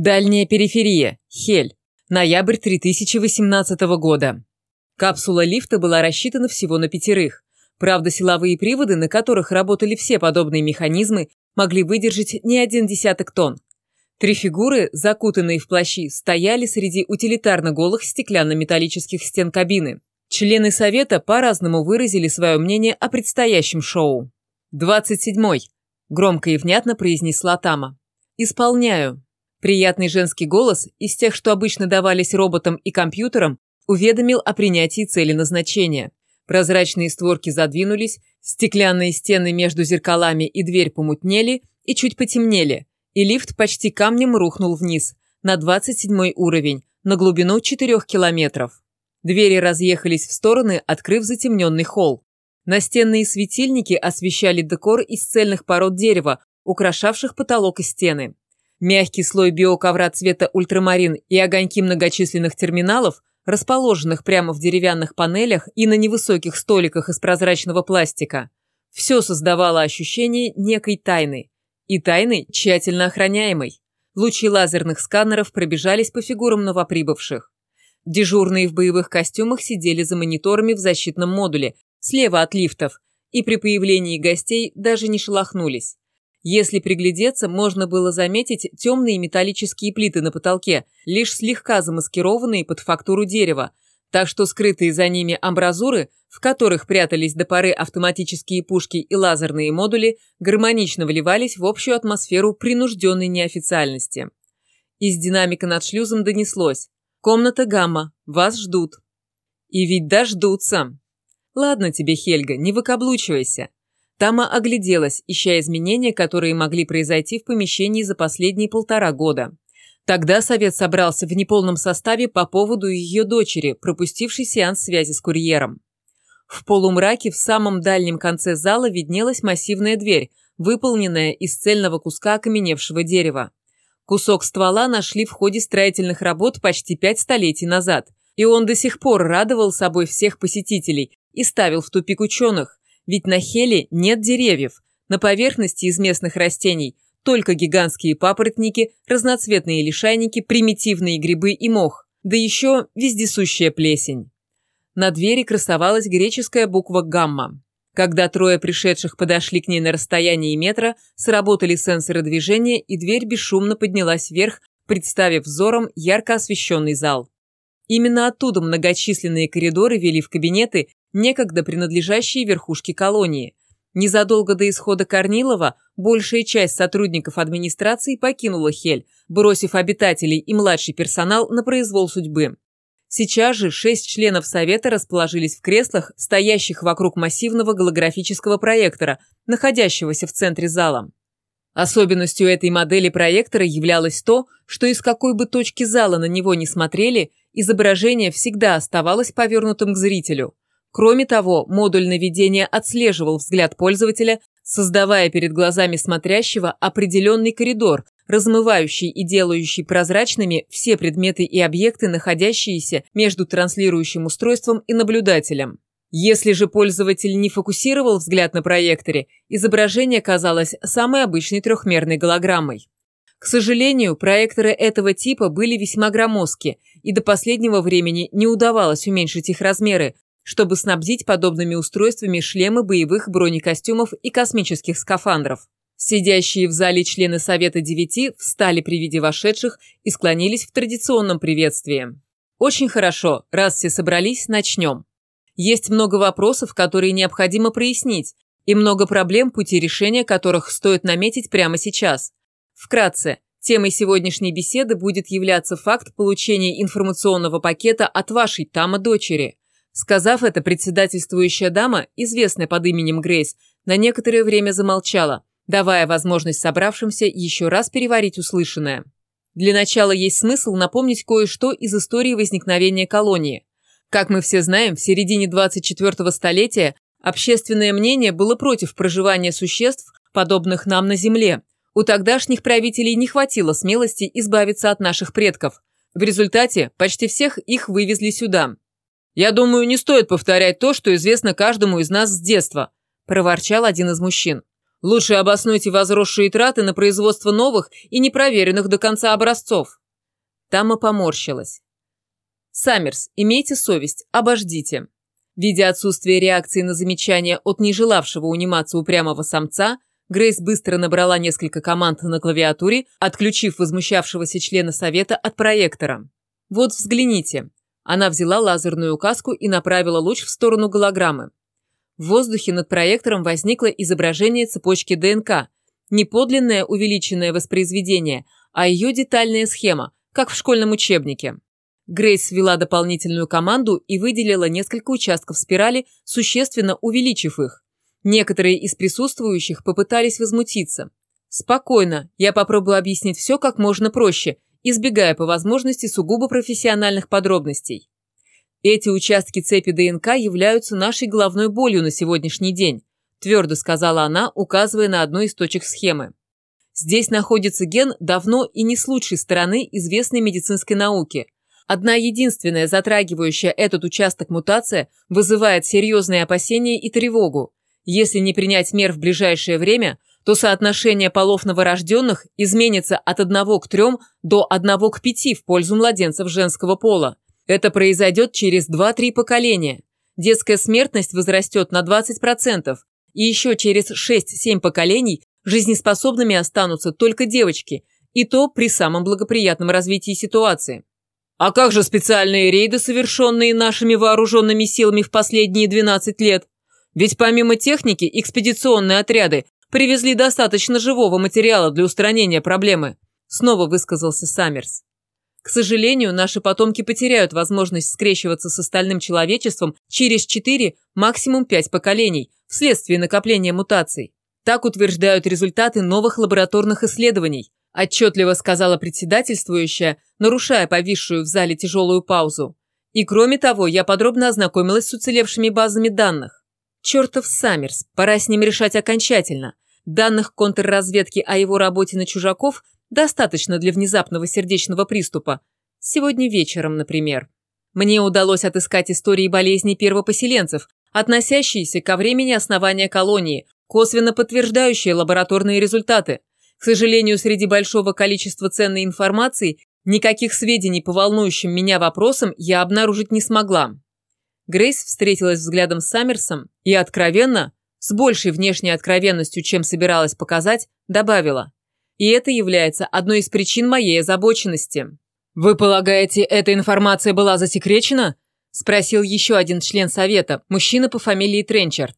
Дальняя периферия. Хель. Ноябрь 3018 года. Капсула лифта была рассчитана всего на пятерых. Правда, силовые приводы, на которых работали все подобные механизмы, могли выдержать не один десяток тонн. Три фигуры, закутанные в плащи, стояли среди утилитарно голых стеклянно-металлических стен кабины. Члены совета по-разному выразили свое мнение о предстоящем шоу. «Двадцать седьмой», – громко и внятно произнесла Тама. «Исполняю». Приятный женский голос, из тех, что обычно давались роботам и компьютерам, уведомил о принятии цели назначения. Прозрачные створки задвинулись, стеклянные стены между зеркалами и дверь помутнели и чуть потемнели, и лифт почти камнем рухнул вниз, на 27 уровень, на глубину 4 километров. Двери разъехались в стороны, открыв затемненный холл. Настенные светильники освещали декор из цельных пород дерева, украшавших потолок и стены. Мягкий слой биоковра цвета ультрамарин и огоньки многочисленных терминалов, расположенных прямо в деревянных панелях и на невысоких столиках из прозрачного пластика, все создавало ощущение некой тайны. И тайны тщательно охраняемой. Лучи лазерных сканеров пробежались по фигурам новоприбывших. Дежурные в боевых костюмах сидели за мониторами в защитном модуле, слева от лифтов, и при появлении гостей даже не шелохнулись. Если приглядеться, можно было заметить темные металлические плиты на потолке, лишь слегка замаскированные под фактуру дерева, так что скрытые за ними амбразуры, в которых прятались до поры автоматические пушки и лазерные модули, гармонично вливались в общую атмосферу принужденной неофициальности. Из динамика над шлюзом донеслось Комната Гамма. Вас ждут. И ведь дождутся. Ладно тебе, Хельга, не выкаблучивайся. Тама огляделась, ища изменения, которые могли произойти в помещении за последние полтора года. Тогда совет собрался в неполном составе по поводу ее дочери, пропустившей сеанс связи с курьером. В полумраке в самом дальнем конце зала виднелась массивная дверь, выполненная из цельного куска окаменевшего дерева. Кусок ствола нашли в ходе строительных работ почти пять столетий назад, и он до сих пор радовал собой всех посетителей и ставил в тупик ученых, ведь на Хеле нет деревьев, на поверхности из местных растений только гигантские папоротники, разноцветные лишайники, примитивные грибы и мох, да еще вездесущая плесень. На двери красовалась греческая буква «гамма». Когда трое пришедших подошли к ней на расстоянии метра, сработали сенсоры движения, и дверь бесшумно поднялась вверх, представив взором ярко освещенный зал. Именно оттуда многочисленные коридоры вели в кабинеты, некогда принадлежащие верхушке колонии. Незадолго до исхода Корнилова большая часть сотрудников администрации покинула Хель, бросив обитателей и младший персонал на произвол судьбы. Сейчас же шесть членов Совета расположились в креслах, стоящих вокруг массивного голографического проектора, находящегося в центре зала. Особенностью этой модели проектора являлось то, что из какой бы точки зала на него не смотрели, изображение всегда оставалось повернутым к зрителю. Кроме того, модуль наведения отслеживал взгляд пользователя, создавая перед глазами смотрящего определенный коридор, размывающий и делающий прозрачными все предметы и объекты, находящиеся между транслирующим устройством и наблюдателем. Если же пользователь не фокусировал взгляд на проекторе, изображение казалось самой обычной трехмерной голограммой. К сожалению, проекторы этого типа были весьма громоздки, и до последнего времени не удавалось уменьшить их размеры, чтобы снабдить подобными устройствами шлемы боевых бронекостюмов и космических скафандров. Сидящие в зале члены Совета Девяти встали при виде вошедших и склонились в традиционном приветствии. Очень хорошо, раз все собрались, начнем. Есть много вопросов, которые необходимо прояснить, и много проблем, пути решения которых стоит наметить прямо сейчас. Вкратце, темой сегодняшней беседы будет являться факт получения информационного пакета от вашей Тама-дочери. Сказав это, председательствующая дама, известная под именем Грейс, на некоторое время замолчала, давая возможность собравшимся еще раз переварить услышанное. Для начала есть смысл напомнить кое-что из истории возникновения колонии. Как мы все знаем, в середине 24-го столетия общественное мнение было против проживания существ, подобных нам на Земле. У тогдашних правителей не хватило смелости избавиться от наших предков. В результате почти всех их вывезли сюда. «Я думаю, не стоит повторять то, что известно каждому из нас с детства», – проворчал один из мужчин. Лучше обоснуйте возросшие траты на производство новых и непроверенных до конца образцов. Тама поморщилась. Саммерс, имейте совесть, обождите. Видя отсутствие реакции на замечание от нежелавшего униматься упрямого самца, Грейс быстро набрала несколько команд на клавиатуре, отключив возмущавшегося члена совета от проектора. «Вот взгляните». Она взяла лазерную указку и направила луч в сторону голограммы. В воздухе над проектором возникло изображение цепочки ДНК. Не подлинное увеличенное воспроизведение, а ее детальная схема, как в школьном учебнике. Грейс ввела дополнительную команду и выделила несколько участков спирали, существенно увеличив их. Некоторые из присутствующих попытались возмутиться. «Спокойно, я попробую объяснить все как можно проще, избегая по возможности сугубо профессиональных подробностей. Эти участки цепи ДНК являются нашей головной болью на сегодняшний день, твердо сказала она, указывая на одну из точек схемы. Здесь находится ген давно и не с лучшей стороны известной медицинской науки. Одна единственная затрагивающая этот участок мутация вызывает серьезные опасения и тревогу. Если не принять мер в ближайшее время, то соотношение полов новорожденных изменится от 1 к 3 до 1 к 5 в пользу младенцев женского пола. Это произойдет через 2-3 поколения. Детская смертность возрастет на 20%, и еще через 6-7 поколений жизнеспособными останутся только девочки, и то при самом благоприятном развитии ситуации. А как же специальные рейды, совершенные нашими вооруженными силами в последние 12 лет? Ведь помимо техники, экспедиционные отряды привезли достаточно живого материала для устранения проблемы, снова высказался Саммерс. К сожалению, наши потомки потеряют возможность скрещиваться с остальным человечеством через 4, максимум 5 поколений, вследствие накопления мутаций. Так утверждают результаты новых лабораторных исследований, отчетливо сказала председательствующая, нарушая повисшую в зале тяжелую паузу. И кроме того, я подробно ознакомилась с уцелевшими базами данных. Чертов Саммерс, пора с ним решать окончательно. Данных контрразведки о его работе на чужаков Достаточно для внезапного сердечного приступа. Сегодня вечером, например. Мне удалось отыскать истории болезней первопоселенцев, относящиеся ко времени основания колонии, косвенно подтверждающие лабораторные результаты. К сожалению, среди большого количества ценной информации никаких сведений по волнующим меня вопросам я обнаружить не смогла. Грейс встретилась взглядом с Саммерсом и откровенно, с большей внешней откровенностью, чем собиралась показать, добавила. И это является одной из причин моей озабоченности. «Вы полагаете, эта информация была засекречена?» – спросил еще один член совета, мужчина по фамилии Тренчард.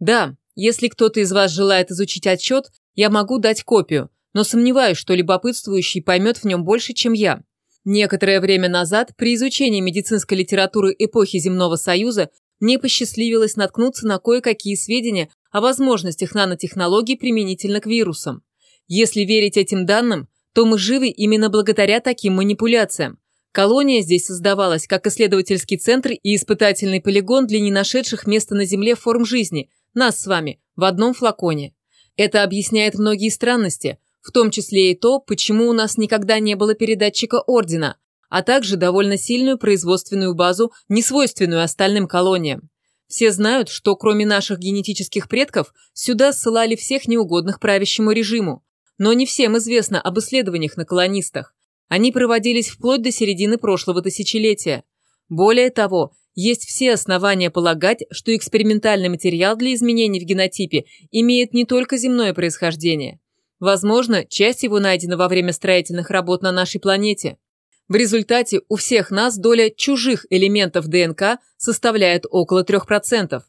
«Да, если кто-то из вас желает изучить отчет, я могу дать копию, но сомневаюсь, что любопытствующий поймет в нем больше, чем я. Некоторое время назад, при изучении медицинской литературы эпохи Земного Союза, мне посчастливилось наткнуться на кое-какие сведения о возможностях нанотехнологий применительно к вирусам. Если верить этим данным, то мы живы именно благодаря таким манипуляциям. Колония здесь создавалась как исследовательский центр и испытательный полигон для не нашедших места на Земле форм жизни, нас с вами, в одном флаконе. Это объясняет многие странности, в том числе и то, почему у нас никогда не было передатчика Ордена, а также довольно сильную производственную базу, несвойственную остальным колониям. Все знают, что кроме наших генетических предков, сюда ссылали всех неугодных правящему режиму, но не всем известно об исследованиях на колонистах. Они проводились вплоть до середины прошлого тысячелетия. Более того, есть все основания полагать, что экспериментальный материал для изменений в генотипе имеет не только земное происхождение. Возможно, часть его найдена во время строительных работ на нашей планете. В результате у всех нас доля чужих элементов ДНК составляет около 3%.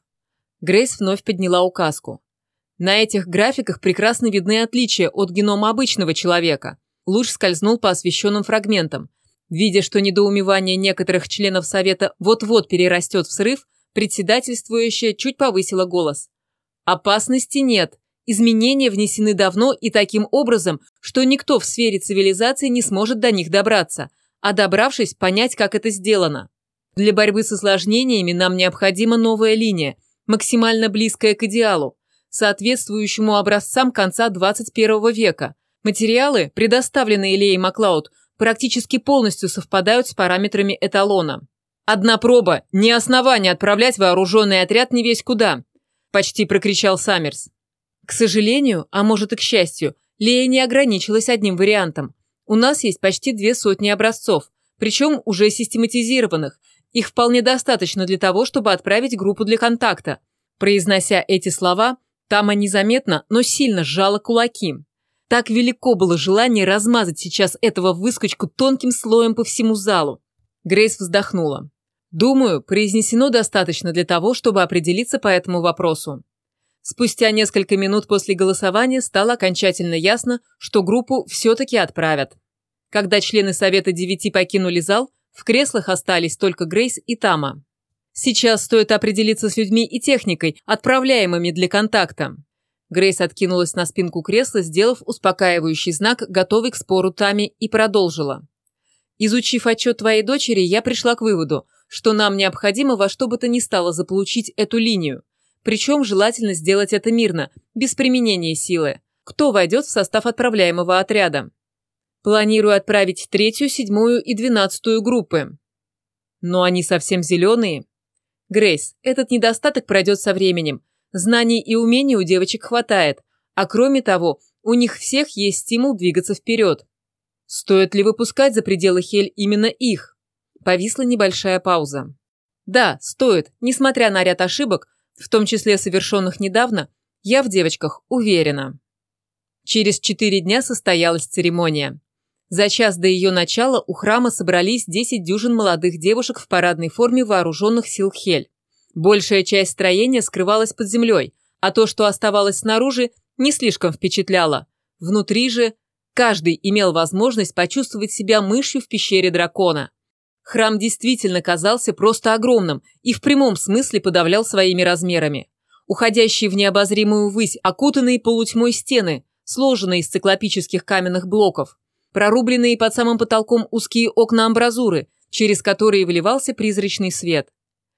Грейс вновь подняла указку. На этих графиках прекрасно видны отличия от генома обычного человека. Луч скользнул по освещенным фрагментам. Видя, что недоумевание некоторых членов Совета вот-вот перерастет в срыв, председательствующая чуть повысила голос. «Опасности нет. Изменения внесены давно и таким образом, что никто в сфере цивилизации не сможет до них добраться, а добравшись, понять, как это сделано. Для борьбы с осложнениями нам необходима новая линия, максимально близкая к идеалу, соответствующему образцам конца 21 века. Материалы, предоставленные Леей Маклауд, практически полностью совпадают с параметрами эталона. «Одна проба, не основание отправлять вооруженный отряд не весь куда», – почти прокричал Саммерс. К сожалению, а может и к счастью, Лея не ограничилась одним вариантом. У нас есть почти две сотни образцов, причем уже систематизированных. Их вполне достаточно для того, чтобы отправить группу для контакта. Произнося эти слова, Тама незаметно, но сильно сжала кулаки. Так велико было желание размазать сейчас этого выскочку тонким слоем по всему залу. Грейс вздохнула. «Думаю, произнесено достаточно для того, чтобы определиться по этому вопросу». Спустя несколько минут после голосования стало окончательно ясно, что группу все-таки отправят. Когда члены Совета Девяти покинули зал, в креслах остались только Грейс и Тама. Сейчас стоит определиться с людьми и техникой, отправляемыми для контакта. Грейс откинулась на спинку кресла, сделав успокаивающий знак, готовый к спору Тами, и продолжила. Изучив отчет твоей дочери, я пришла к выводу, что нам необходимо во что бы то ни стало заполучить эту линию. Причем желательно сделать это мирно, без применения силы. Кто войдет в состав отправляемого отряда? Планирую отправить третью, седьмую и двенадцатую группы. Но они совсем зеленые. Грейс, этот недостаток пройдет со временем. Знаний и умений у девочек хватает. А кроме того, у них всех есть стимул двигаться вперед. Стоит ли выпускать за пределы Хель именно их? Повисла небольшая пауза. Да, стоит, несмотря на ряд ошибок, в том числе совершенных недавно, я в девочках уверена. Через четыре дня состоялась церемония. За час до ее начала у храма собрались 10 дюжин молодых девушек в парадной форме вооруженных сил Хель. Большая часть строения скрывалась под землей, а то, что оставалось снаружи, не слишком впечатляло. Внутри же Каждый имел возможность почувствовать себя мышью в пещере дракона. Храм действительно казался просто огромным и в прямом смысле подавлял своими размерами. Уходящие в необозримую высь, окутанные полутьмой стены, сложенные из циклопических каменных блоков, прорубленные под самым потолком узкие окна-амбразуры, через которые вливался призрачный свет.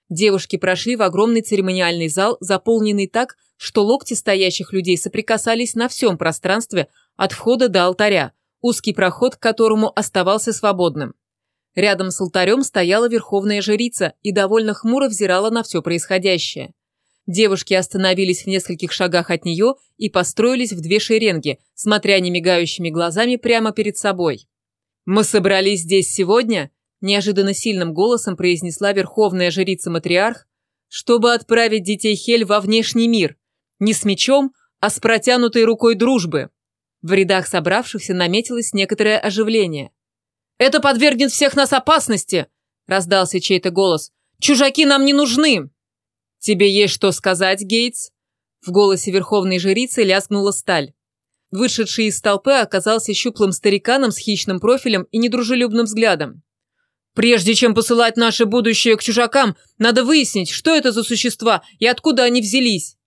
Девушки прошли в огромный церемониальный зал, заполненный так, что локти стоящих людей соприкасались на всем пространстве от входа до алтаря, узкий проход к которому оставался свободным. Рядом с алтарем стояла верховная жрица и довольно хмуро взирала на все происходящее. Девушки остановились в нескольких шагах от нее и построились в две шеренги, смотря немигающими глазами прямо перед собой. «Мы собрались здесь сегодня», – неожиданно сильным голосом произнесла верховная жрица-матриарх, «чтобы отправить детей Хель во внешний мир, не с мечом, а с протянутой рукой дружбы. В рядах собравшихся наметилось некоторое оживление. «Это подвергнет всех нас опасности!» – раздался чей-то голос. «Чужаки нам не нужны!» «Тебе есть что сказать, Гейтс?» В голосе верховной жрицы лязгнула сталь. Вышедший из толпы оказался щуплым стариканом с хищным профилем и недружелюбным взглядом. «Прежде чем посылать наше будущее к чужакам, надо выяснить, что это за существа и откуда они взялись».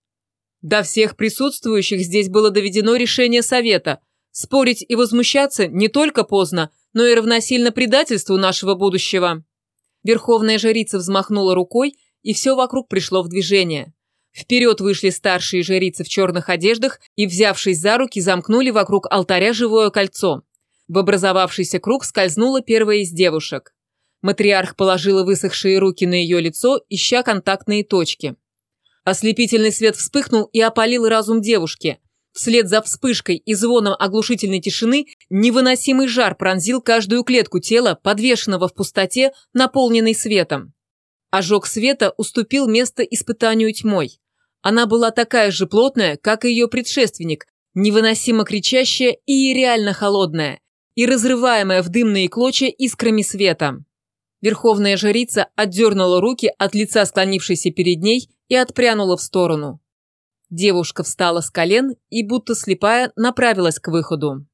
До всех присутствующих здесь было доведено решение совета. Спорить и возмущаться не только поздно, но и равносильно предательству нашего будущего. Верховная жрица взмахнула рукой, и все вокруг пришло в движение. Вперед вышли старшие жрицы в черных одеждах и, взявшись за руки, замкнули вокруг алтаря живое кольцо. В образовавшийся круг скользнула первая из девушек. Матриарх положила высохшие руки на ее лицо, ища контактные точки. Ослепительный свет вспыхнул и опалил разум девушки. Вслед за вспышкой и звоном оглушительной тишины невыносимый жар пронзил каждую клетку тела, подвешенного в пустоте, наполненной светом. Ожог света уступил место испытанию тьмой. Она была такая же плотная, как и ее предшественник, невыносимо кричащая и реально холодная, и разрываемая в дымные клочья искрами света. Верховная жрица отдернула руки от лица склонившейся перед ней и отпрянула в сторону. Девушка встала с колен и, будто слепая, направилась к выходу.